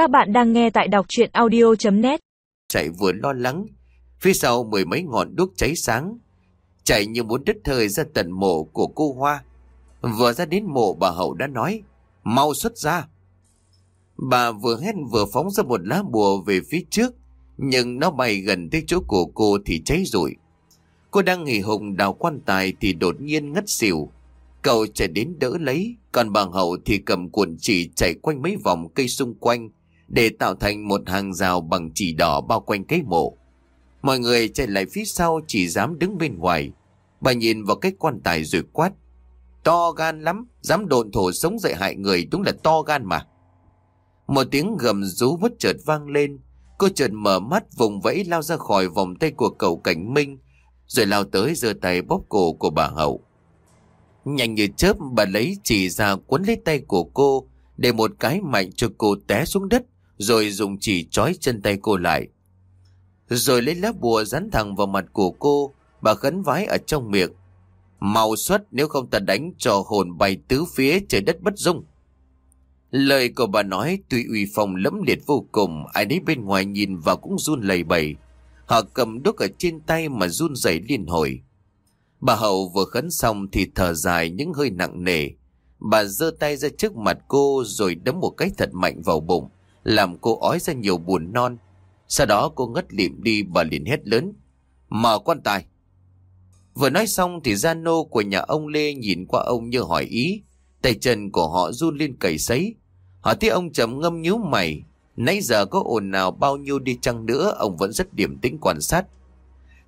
Các bạn đang nghe tại đọc chuyện audio.net Chạy vừa lo lắng, phía sau mười mấy ngọn đuốc cháy sáng. Chạy như muốn đứt thời ra tận mộ của cô Hoa. Vừa ra đến mộ bà Hậu đã nói, mau xuất ra. Bà vừa hét vừa phóng ra một lá bùa về phía trước, nhưng nó bay gần tới chỗ của cô thì cháy rụi. Cô đang nghỉ hùng đào quan tài thì đột nhiên ngất xỉu. Cậu chạy đến đỡ lấy, còn bà Hậu thì cầm cuộn chỉ chạy quanh mấy vòng cây xung quanh để tạo thành một hàng rào bằng chỉ đỏ bao quanh cái mộ. Mọi người chạy lại phía sau chỉ dám đứng bên ngoài. Bà nhìn vào cái quan tài rồi quát. To gan lắm, dám đồn thổ sống dậy hại người đúng là to gan mà. Một tiếng gầm rú bất chợt vang lên. Cô chợt mở mắt vùng vẫy lao ra khỏi vòng tay của cậu Cảnh Minh rồi lao tới giơ tay bóp cổ của bà Hậu. Nhanh như chớp bà lấy chỉ ra quấn lấy tay của cô để một cái mạnh cho cô té xuống đất rồi dùng chỉ trói chân tay cô lại. Rồi lấy lá bùa dán thẳng vào mặt của cô bà khấn vái ở trong miệng. Mau xuất nếu không ta đánh cho hồn bay tứ phía trời đất bất dung. Lời của bà nói tuy uy phong lẫm liệt vô cùng, ai nấy bên ngoài nhìn vào cũng run lầy bầy. Họ cầm đúc ở trên tay mà run rẩy liên hồi. Bà Hậu vừa khấn xong thì thở dài những hơi nặng nề. Bà giơ tay ra trước mặt cô rồi đấm một cái thật mạnh vào bụng, làm cô ói ra nhiều buồn non. Sau đó cô ngất lịm đi và liền hét lớn. Mở quan tài. Vừa nói xong thì gia nô của nhà ông Lê nhìn qua ông như hỏi ý. Tay chân của họ run lên cầy sấy. Họ thấy ông trầm ngâm nhíu mày. Nãy giờ có ồn nào bao nhiêu đi chăng nữa ông vẫn rất điểm tĩnh quan sát.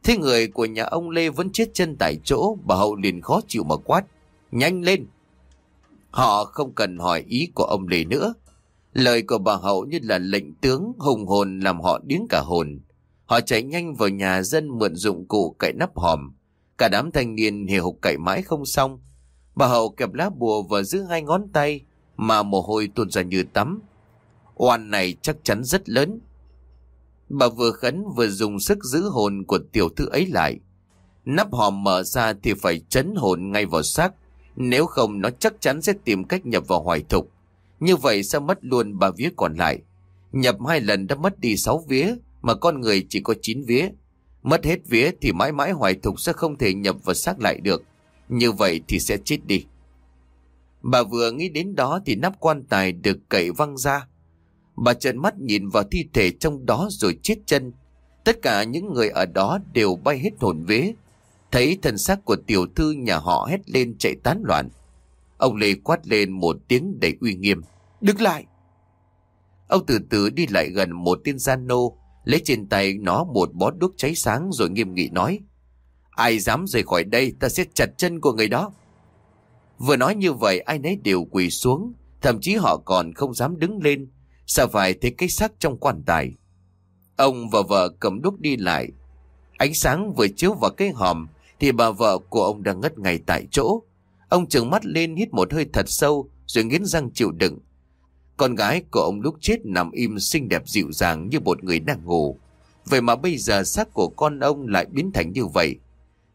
Thế người của nhà ông Lê vẫn chết chân tại chỗ, bà Hậu liền khó chịu mà quát. Nhanh lên! Họ không cần hỏi ý của ông Lê nữa. Lời của bà Hậu như là lệnh tướng hùng hồn làm họ điếng cả hồn. Họ chạy nhanh vào nhà dân mượn dụng cụ cậy nắp hòm. Cả đám thanh niên hề hục cậy mãi không xong. Bà Hậu kẹp lá bùa và giữ hai ngón tay mà mồ hôi tuôn ra như tắm. Oan này chắc chắn rất lớn. Bà vừa khấn vừa dùng sức giữ hồn của tiểu thư ấy lại. Nắp hòm mở ra thì phải chấn hồn ngay vào xác. Nếu không, nó chắc chắn sẽ tìm cách nhập vào hoài thục. Như vậy sẽ mất luôn ba vía còn lại. Nhập hai lần đã mất đi sáu vía, mà con người chỉ có chín vía. Mất hết vía thì mãi mãi hoài thục sẽ không thể nhập vào xác lại được. Như vậy thì sẽ chết đi. Bà vừa nghĩ đến đó thì nắp quan tài được cậy văng ra. Bà trợn mắt nhìn vào thi thể trong đó rồi chết chân. Tất cả những người ở đó đều bay hết hồn vế. Thấy thân xác của tiểu thư nhà họ hét lên chạy tán loạn. Ông Lê quát lên một tiếng đầy uy nghiêm. Đứng lại! Ông từ từ đi lại gần một tên gian nô, lấy trên tay nó một bó đuốc cháy sáng rồi nghiêm nghị nói. Ai dám rời khỏi đây ta sẽ chặt chân của người đó. Vừa nói như vậy ai nấy đều quỳ xuống, thậm chí họ còn không dám đứng lên, sợ phải thấy cái xác trong quan tài. Ông và vợ cầm đuốc đi lại. Ánh sáng vừa chiếu vào cái hòm thì bà vợ của ông đang ngất ngay tại chỗ. Ông trừng mắt lên hít một hơi thật sâu rồi nghiến răng chịu đựng. Con gái của ông lúc chết nằm im xinh đẹp dịu dàng như một người đang ngủ. Vậy mà bây giờ xác của con ông lại biến thành như vậy.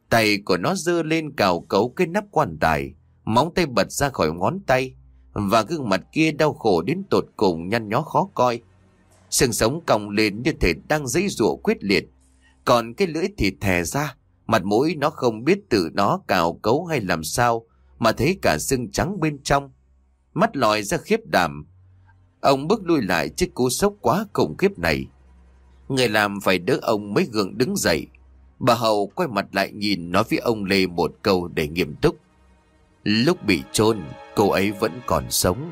Tay của nó dơ lên cào cấu cái nắp quan tài, móng tay bật ra khỏi ngón tay, và gương mặt kia đau khổ đến tột cùng nhăn nhó khó coi. Sừng sống còng lên như thể đang dãy rụa quyết liệt, còn cái lưỡi thì thè ra, mặt mũi nó không biết tự nó cào cấu hay làm sao, mà thấy cả xương trắng bên trong. Mắt lòi ra khiếp đảm. Ông bước lui lại trước cú sốc quá khủng khiếp này. Người làm phải đỡ ông mới gượng đứng dậy. Bà Hậu quay mặt lại nhìn nói với ông Lê một câu để nghiêm túc. Lúc bị chôn, cô ấy vẫn còn sống.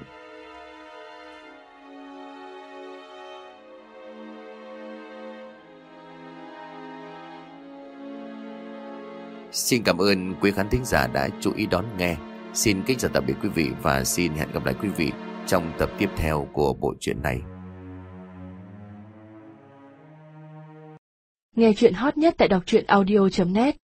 Xin cảm ơn quý khán thính giả đã chú ý đón nghe. Xin kính chào tạm biệt quý vị và xin hẹn gặp lại quý vị trong tập tiếp theo của bộ truyện này. Nghe chuyện hot nhất tại đọc truyện audio.net